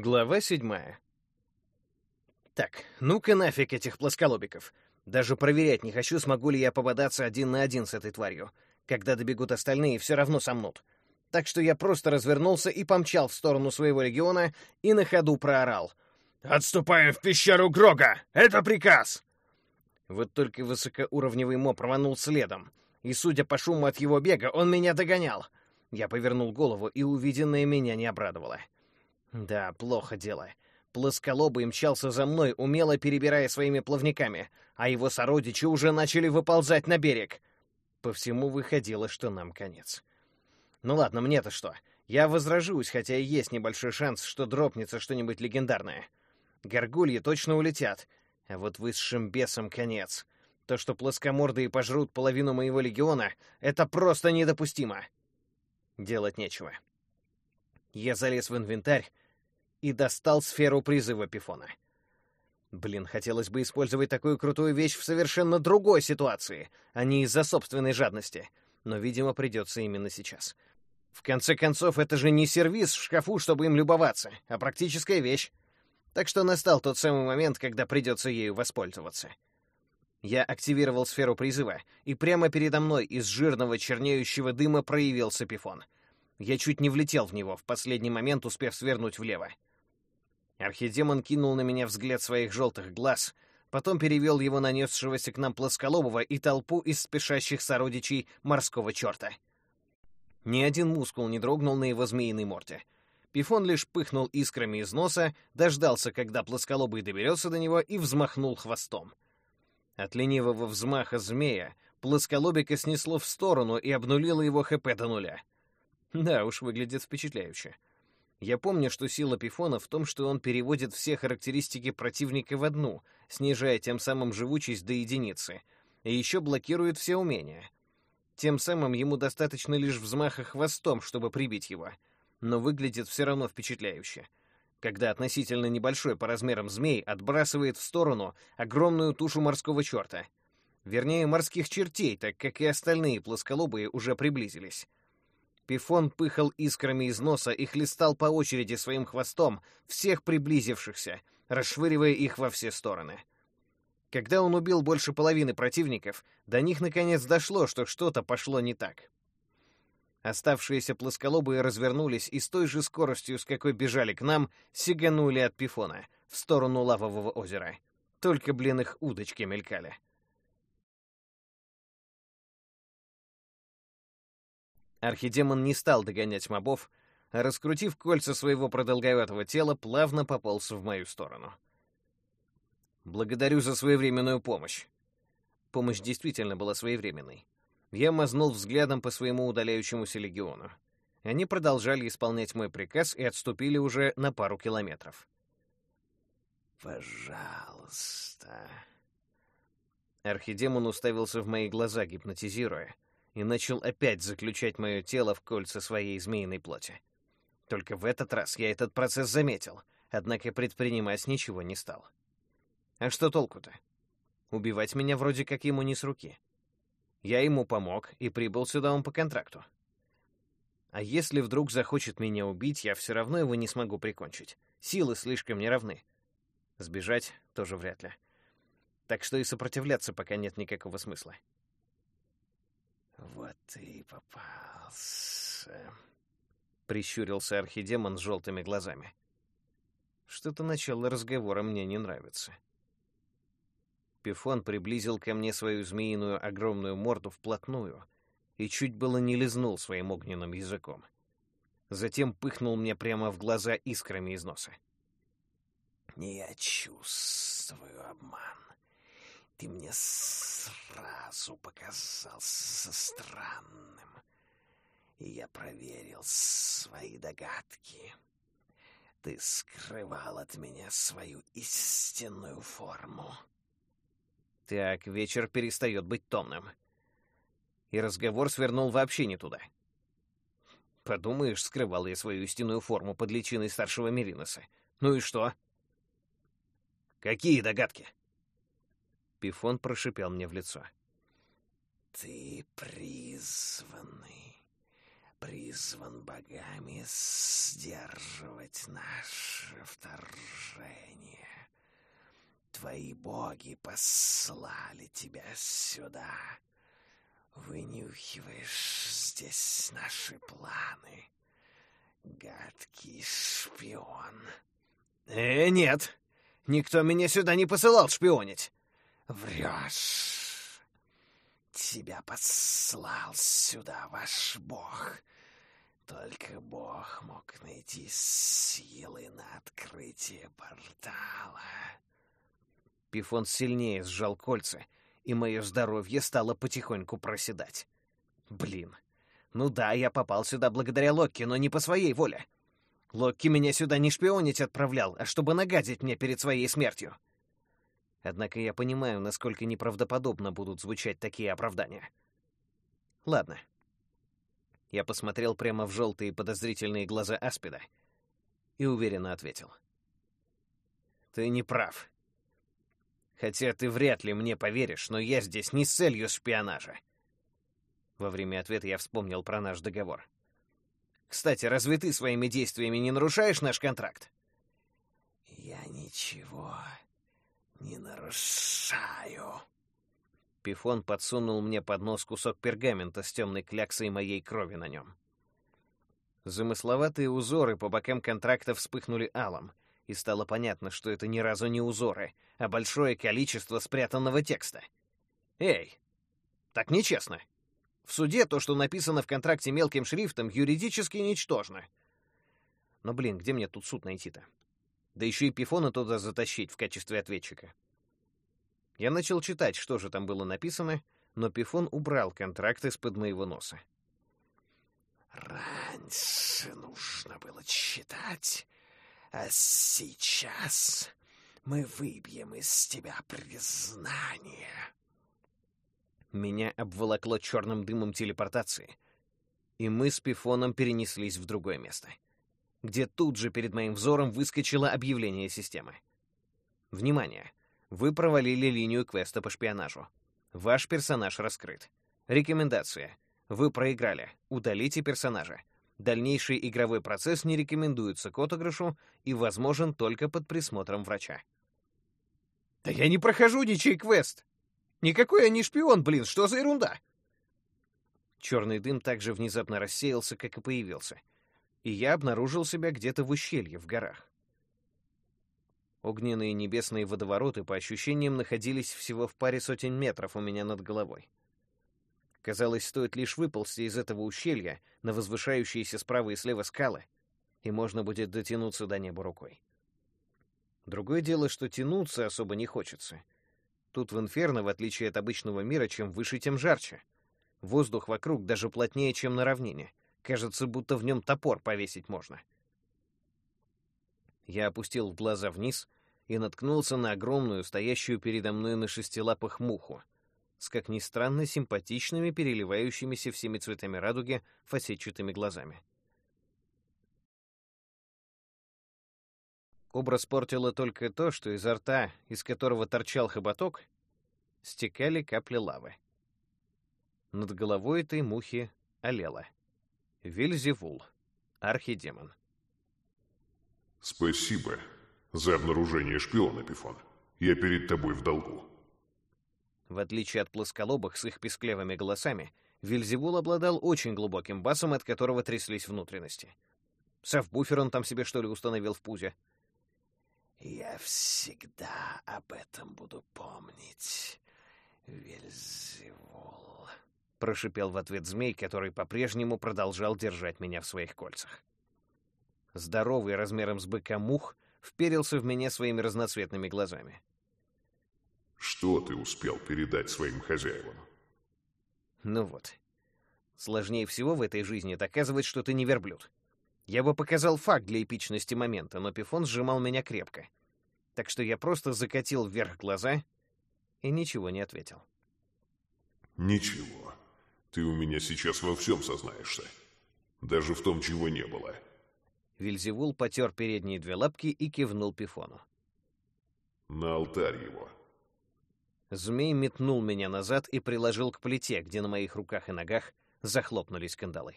Глава седьмая. Так, ну-ка нафиг этих плосколобиков. Даже проверять не хочу, смогу ли я пободаться один на один с этой тварью. Когда добегут остальные, все равно сомнут. Так что я просто развернулся и помчал в сторону своего легиона и на ходу проорал. «Отступаем в пещеру Грога! Это приказ!» Вот только высокоуровневый моб рванул следом, и, судя по шуму от его бега, он меня догонял. Я повернул голову, и увиденное меня не обрадовало. Да, плохо дело. Плосколобый мчался за мной, умело перебирая своими плавниками, а его сородичи уже начали выползать на берег. По всему выходило, что нам конец. Ну ладно, мне-то что? Я возражусь, хотя и есть небольшой шанс, что дропнется что-нибудь легендарное. Горгульи точно улетят, а вот высшим бесам конец. То, что плоскомордые пожрут половину моего легиона, это просто недопустимо. Делать нечего. Я залез в инвентарь и достал сферу призыва Пифона. Блин, хотелось бы использовать такую крутую вещь в совершенно другой ситуации, а не из-за собственной жадности. Но, видимо, придется именно сейчас. В конце концов, это же не сервис в шкафу, чтобы им любоваться, а практическая вещь. Так что настал тот самый момент, когда придется ею воспользоваться. Я активировал сферу призыва, и прямо передо мной из жирного чернеющего дыма проявился пифон. Я чуть не влетел в него, в последний момент успев свернуть влево. Архидемон кинул на меня взгляд своих желтых глаз, потом перевел его на несшегося к нам плосколобого и толпу из спешащих сородичей морского черта. Ни один мускул не дрогнул на его змеиной морде. Пифон лишь пыхнул искрами из носа, дождался, когда плосколобый доберется до него, и взмахнул хвостом. От ленивого взмаха змея плосколобика снесло в сторону и обнулило его ХП до нуля. Да уж, выглядит впечатляюще. Я помню, что сила Пифона в том, что он переводит все характеристики противника в одну, снижая тем самым живучесть до единицы, и еще блокирует все умения. Тем самым ему достаточно лишь взмаха хвостом, чтобы прибить его, но выглядит все равно впечатляюще. Когда относительно небольшой по размерам змей отбрасывает в сторону огромную тушу морского черта. Вернее, морских чертей, так как и остальные плосколобые уже приблизились. Пифон пыхал искрами из носа и хлестал по очереди своим хвостом всех приблизившихся, расшвыривая их во все стороны. Когда он убил больше половины противников, до них наконец дошло, что что-то пошло не так. Оставшиеся плосколобые развернулись и с той же скоростью, с какой бежали к нам, сиганули от Пифона в сторону лавового озера. Только, блин, их удочки мелькали. Архидемон не стал догонять мобов, а, раскрутив кольца своего продолговатого тела, плавно пополз в мою сторону. «Благодарю за своевременную помощь». Помощь действительно была своевременной. Я мазнул взглядом по своему удаляющемуся легиону. Они продолжали исполнять мой приказ и отступили уже на пару километров. «Пожалуйста». Архидемон уставился в мои глаза, гипнотизируя — и начал опять заключать мое тело в кольца своей змеиной плоти. Только в этот раз я этот процесс заметил, однако предпринимать ничего не стал. А что толку-то? Убивать меня вроде как ему не с руки. Я ему помог и прибыл сюда он по контракту. А если вдруг захочет меня убить, я все равно его не смогу прикончить. Силы слишком неравны. Сбежать тоже вряд ли. Так что и сопротивляться пока нет никакого смысла. «Вот ты и попался», — прищурился архидемон с желтыми глазами. Что-то начало разговора мне не нравится. Пифон приблизил ко мне свою змеиную огромную морду вплотную и чуть было не лизнул своим огненным языком. Затем пыхнул мне прямо в глаза искрами из носа. «Я чувствую обман. Ты мне сразу показался странным, и я проверил свои догадки. Ты скрывал от меня свою истинную форму. Так, вечер перестает быть томным. И разговор свернул вообще не туда. Подумаешь, скрывал я свою истинную форму под личиной старшего Мериноса. Ну и что? Какие догадки? Пифон прошипел мне в лицо. «Ты призванный, призван богами сдерживать наше вторжение. Твои боги послали тебя сюда. Вынюхиваешь здесь наши планы. Гадкий шпион. Э, нет. Никто меня сюда не посылал шпионить. Врешь. Тебя послал сюда ваш бог. Только бог мог найти силы на открытие портала. Пифон сильнее сжал кольца, и мое здоровье стало потихоньку проседать. Блин. Ну да, я попал сюда благодаря Локки, но не по своей воле. Локки меня сюда не шпионить отправлял, а чтобы нагадить мне перед своей смертью. Однако я понимаю, насколько неправдоподобно будут звучать такие оправдания. Ладно. Я посмотрел прямо в желтые подозрительные глаза Аспида и уверенно ответил. Ты не прав. Хотя ты вряд ли мне поверишь, но я здесь не с целью шпионажа. Во время ответа я вспомнил про наш договор. Кстати, разве ты своими действиями не нарушаешь наш контракт? Я ничего не нарушаю. Пифон подсунул мне под нос кусок пергамента с темной кляксой моей крови на нем. Замысловатые узоры по бокам контракта вспыхнули алом, и стало понятно, что это ни разу не узоры, а большое количество спрятанного текста. Эй, так нечестно. В суде то, что написано в контракте мелким шрифтом, юридически ничтожно. Но, блин, где мне тут суд найти-то? Да еще и Пифона туда затащить в качестве ответчика. Я начал читать, что же там было написано, но Пифон убрал контракт из-под моего носа. «Раньше нужно было читать, а сейчас мы выбьем из тебя признание». Меня обволокло черным дымом телепортации, и мы с Пифоном перенеслись в другое место, где тут же перед моим взором выскочило объявление системы. Внимание! Вы провалили линию квеста по шпионажу. Ваш персонаж раскрыт. Рекомендация. Вы проиграли. Удалите персонажа. Дальнейший игровой процесс не рекомендуется к отыгрышу и возможен только под присмотром врача. «Да я не прохожу ничей квест!» Никакой я не шпион, блин, что за ерунда? Черный дым также внезапно рассеялся, как и появился, и я обнаружил себя где-то в ущелье в горах. Огненные небесные водовороты, по ощущениям, находились всего в паре сотен метров у меня над головой. Казалось, стоит лишь выползти из этого ущелья на возвышающиеся справа и слева скалы, и можно будет дотянуться до неба рукой. Другое дело, что тянуться особо не хочется — Тут в Инферно, в отличие от обычного мира, чем выше, тем жарче. Воздух вокруг даже плотнее, чем на равнине. Кажется, будто в нем топор повесить можно. Я опустил глаза вниз и наткнулся на огромную, стоящую передо мной на шести лапах муху, с, как ни странно, симпатичными, переливающимися всеми цветами радуги фасетчатыми глазами. Образ портило только то, что изо рта, из которого торчал хоботок, стекали капли лавы. Над головой этой мухи олела. Вильзевул, архидемон. «Спасибо за обнаружение шпиона, Пифон. Я перед тобой в долгу». В отличие от плосколобых с их писклявыми голосами, Вильзевул обладал очень глубоким басом, от которого тряслись внутренности. Савбуфер он там себе, что ли, установил в пузе? Я всегда об этом буду помнить, Вельзевул. Прошипел в ответ змей, который по-прежнему продолжал держать меня в своих кольцах. Здоровый размером с быка мух вперился в меня своими разноцветными глазами. Что ты успел передать своим хозяевам? Ну вот. Сложнее всего в этой жизни доказывать, что ты не верблюд. Я бы показал факт для эпичности момента, но Пифон сжимал меня крепко. Так что я просто закатил вверх глаза и ничего не ответил. «Ничего. Ты у меня сейчас во всем сознаешься. Даже в том, чего не было». Вильзевул потер передние две лапки и кивнул Пифону. «На алтарь его». Змей метнул меня назад и приложил к плите, где на моих руках и ногах захлопнулись кандалы.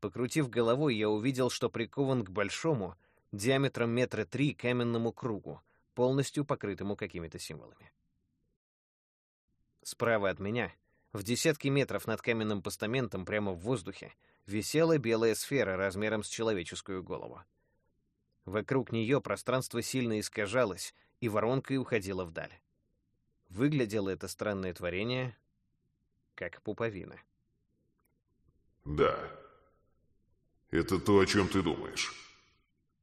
Покрутив головой, я увидел, что прикован к большому, диаметром метра три каменному кругу, полностью покрытому какими-то символами. Справа от меня, в десятки метров над каменным постаментом прямо в воздухе, висела белая сфера размером с человеческую голову. Вокруг нее пространство сильно искажалось и воронкой уходило вдаль. Выглядело это странное творение как пуповина. Да. Это то, о чем ты думаешь.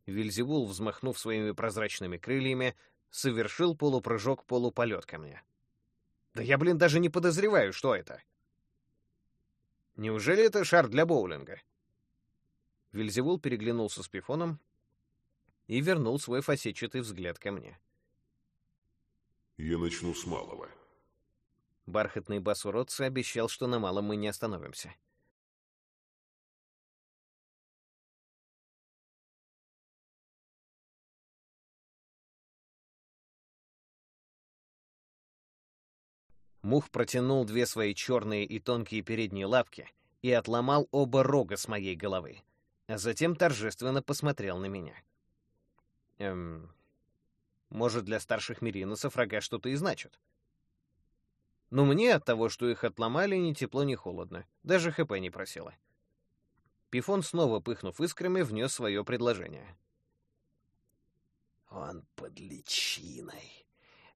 Вильзевул, взмахнув своими прозрачными крыльями, совершил полупрыжок-полуполет ко мне. Да я, блин, даже не подозреваю, что это. Неужели это шар для боулинга? Вильзевул переглянулся с Пифоном и вернул свой фасетчатый взгляд ко мне. Я начну с малого. Бархатный бас уродца обещал, что на малом мы не остановимся. Мух протянул две свои черные и тонкие передние лапки и отломал оба рога с моей головы, а затем торжественно посмотрел на меня. Эм, может, для старших мериносов рога что-то и значат. Но мне от того, что их отломали, ни тепло, ни холодно. Даже ХП не просила. Пифон, снова пыхнув искрами, внес свое предложение. «Он под личиной.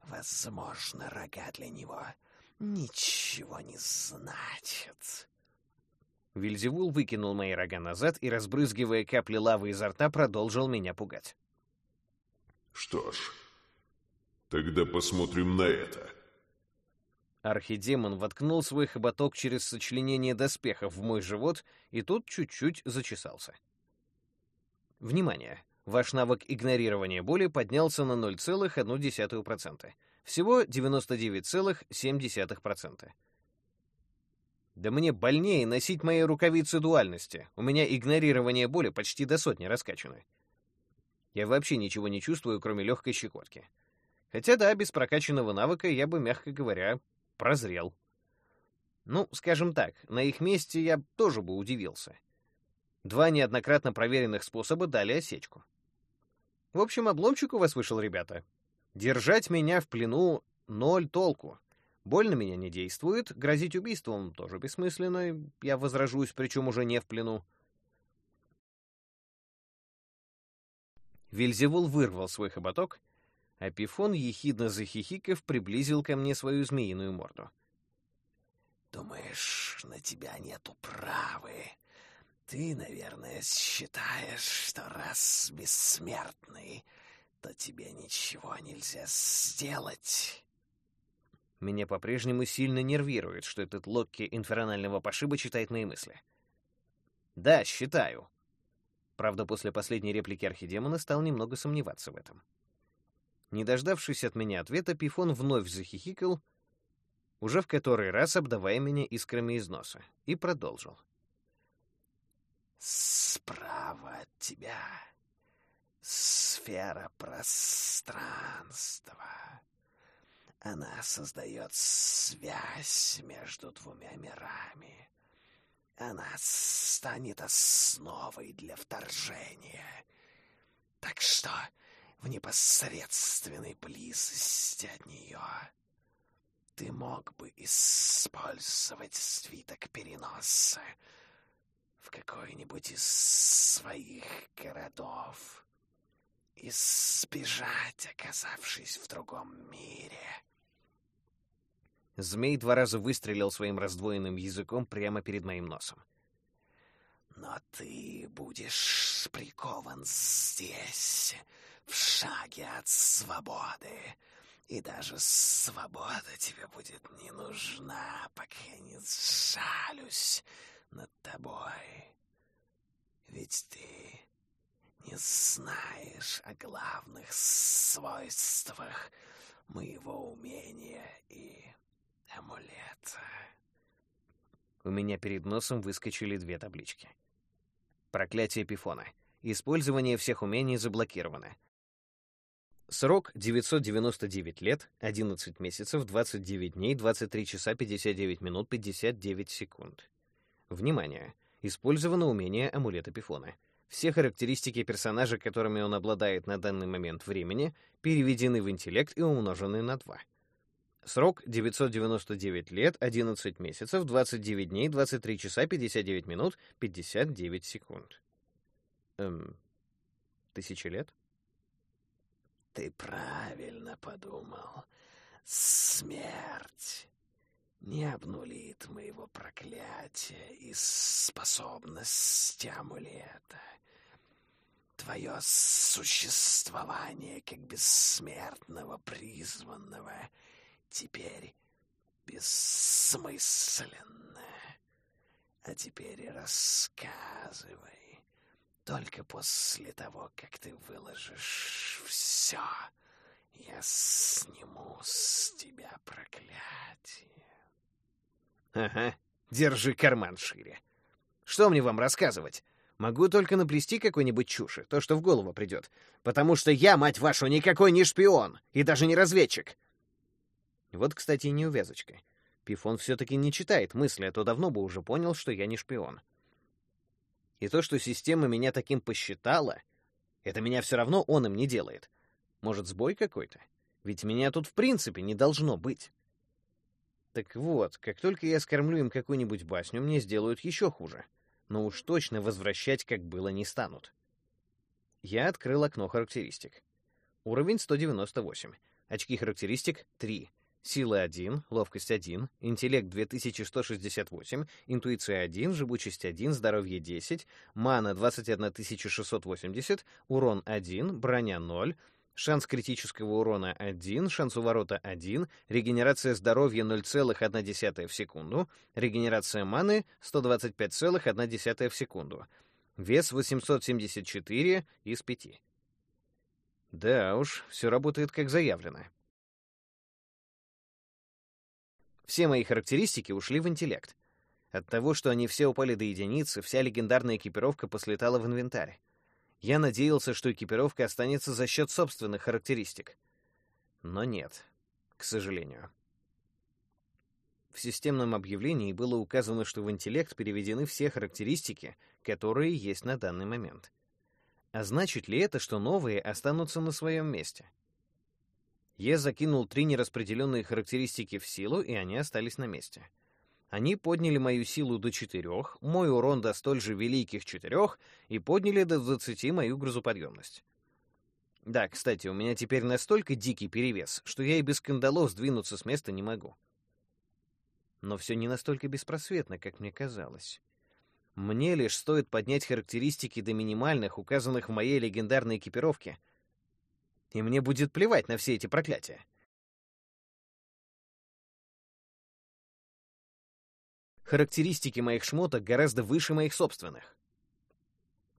Возможно, рога для него ничего не значат». Вильзевул выкинул мои рога назад и, разбрызгивая капли лавы изо рта, продолжил меня пугать. Что ж, тогда посмотрим на это. Архидемон воткнул свой хоботок через сочленение доспехов в мой живот, и тут чуть-чуть зачесался. Внимание! Ваш навык игнорирования боли поднялся на 0,1%. Всего 99,7%. Да мне больнее носить мои рукавицы дуальности. У меня игнорирование боли почти до сотни раскачаны. Я вообще ничего не чувствую, кроме легкой щекотки. Хотя да, без прокачанного навыка я бы, мягко говоря, прозрел. Ну, скажем так, на их месте я тоже бы удивился. Два неоднократно проверенных способа дали осечку. В общем, обломчик у вас вышел, ребята. Держать меня в плену — ноль толку. Боль на меня не действует, грозить убийством тоже бессмысленно, я возражусь, причем уже не в плену. Вильзевул вырвал свой хоботок, а Пифон, ехидно захихикав, приблизил ко мне свою змеиную морду. «Думаешь, на тебя нету правы? Ты, наверное, считаешь, что раз бессмертный, то тебе ничего нельзя сделать». Меня по-прежнему сильно нервирует, что этот Локки инфернального пошиба читает мои мысли. «Да, считаю», Правда, после последней реплики архидемона стал немного сомневаться в этом. Не дождавшись от меня ответа, Пифон вновь захихикал, уже в который раз обдавая меня искрами из носа, и продолжил. «Справа от тебя сфера пространства. Она создает связь между двумя мирами. Она станет основой для вторжения. Так что в непосредственной близости от нее ты мог бы использовать свиток переноса в какой-нибудь из своих городов и сбежать, оказавшись в другом мире. Змей два раза выстрелил своим раздвоенным языком прямо перед моим носом. «Но ты будешь прикован здесь, в шаге от свободы, и даже свобода тебе будет не нужна, пока я не сжалюсь над тобой. Ведь ты не знаешь о главных свойствах моего умения и амулета. У меня перед носом выскочили две таблички. Проклятие Пифона. Использование всех умений заблокировано. Срок 999 лет, 11 месяцев, 29 дней, 23 часа 59 минут 59 секунд. Внимание! Использовано умение амулета Пифона. Все характеристики персонажа, которыми он обладает на данный момент времени, переведены в интеллект и умножены на 2. Срок 999 лет, 11 месяцев, 29 дней, 23 часа, 59 минут, 59 секунд. Эм, тысяча лет? Ты правильно подумал. Смерть не обнулит моего проклятия и способности амулета. Твое существование как бессмертного призванного теперь бессмысленно. А теперь рассказывай. Только после того, как ты выложишь все, я сниму с тебя проклятие. Ага, держи карман шире. Что мне вам рассказывать? Могу только наплести какой-нибудь чуши, то, что в голову придет. Потому что я, мать вашу, никакой не шпион, и даже не разведчик. Вот, кстати, и неувязочка. Пифон все-таки не читает мысли, а то давно бы уже понял, что я не шпион. И то, что система меня таким посчитала, это меня все равно он им не делает. Может, сбой какой-то? Ведь меня тут в принципе не должно быть. Так вот, как только я скормлю им какую-нибудь басню, мне сделают еще хуже. Но уж точно возвращать, как было, не станут. Я открыл окно характеристик. Уровень 198. Очки характеристик — 3. Сила 1, ловкость 1, интеллект 2168, интуиция 1, живучесть 1, здоровье 10, мана 21680, урон 1, броня 0, Шанс критического урона 1, шанс уворота 1, регенерация здоровья 0,1 в секунду, регенерация маны 125,1 в секунду. Вес 874 из 5. Да уж, все работает как заявлено. Все мои характеристики ушли в интеллект. От того, что они все упали до единицы, вся легендарная экипировка послетала в инвентарь. Я надеялся, что экипировка останется за счет собственных характеристик. Но нет, к сожалению. В системном объявлении было указано, что в интеллект переведены все характеристики, которые есть на данный момент. А значит ли это, что новые останутся на своем месте? Я закинул три нераспределенные характеристики в силу, и они остались на месте. Они подняли мою силу до четырех, мой урон до столь же великих четырех и подняли до двадцати мою грузоподъемность. Да, кстати, у меня теперь настолько дикий перевес, что я и без кандалов сдвинуться с места не могу. Но все не настолько беспросветно, как мне казалось. Мне лишь стоит поднять характеристики до минимальных, указанных в моей легендарной экипировке, и мне будет плевать на все эти проклятия. Характеристики моих шмоток гораздо выше моих собственных.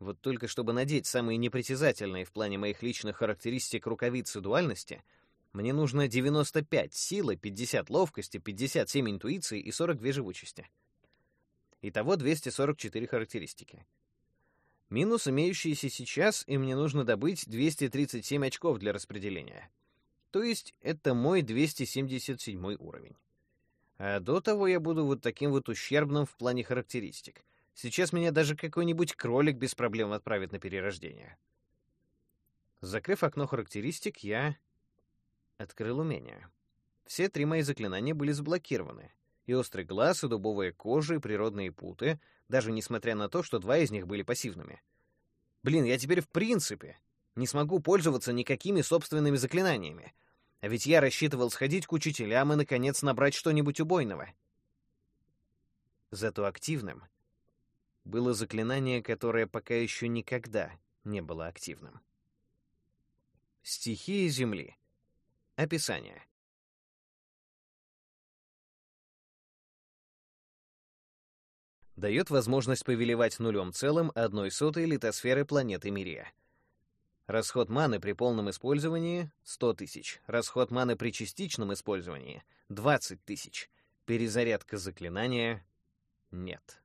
Вот только чтобы надеть самые непритязательные в плане моих личных характеристик рукавицы дуальности, мне нужно 95 силы, 50 ловкости, 57 интуиции и 42 живучести. Итого 244 характеристики. Минус имеющиеся сейчас, и мне нужно добыть 237 очков для распределения. То есть это мой 277 уровень. А до того я буду вот таким вот ущербным в плане характеристик. Сейчас меня даже какой-нибудь кролик без проблем отправит на перерождение. Закрыв окно характеристик, я открыл умение. Все три мои заклинания были заблокированы. И острый глаз, и дубовая кожа, и природные путы, даже несмотря на то, что два из них были пассивными. Блин, я теперь в принципе не смогу пользоваться никакими собственными заклинаниями, а ведь я рассчитывал сходить к учителям и, наконец, набрать что-нибудь убойного. Зато активным было заклинание, которое пока еще никогда не было активным. Стихия Земли. Описание. Дает возможность повелевать нулем целым одной сотой литосферы планеты Мирия. Расход маны при полном использовании — 100 тысяч. Расход маны при частичном использовании — 20 тысяч. Перезарядка заклинания — нет.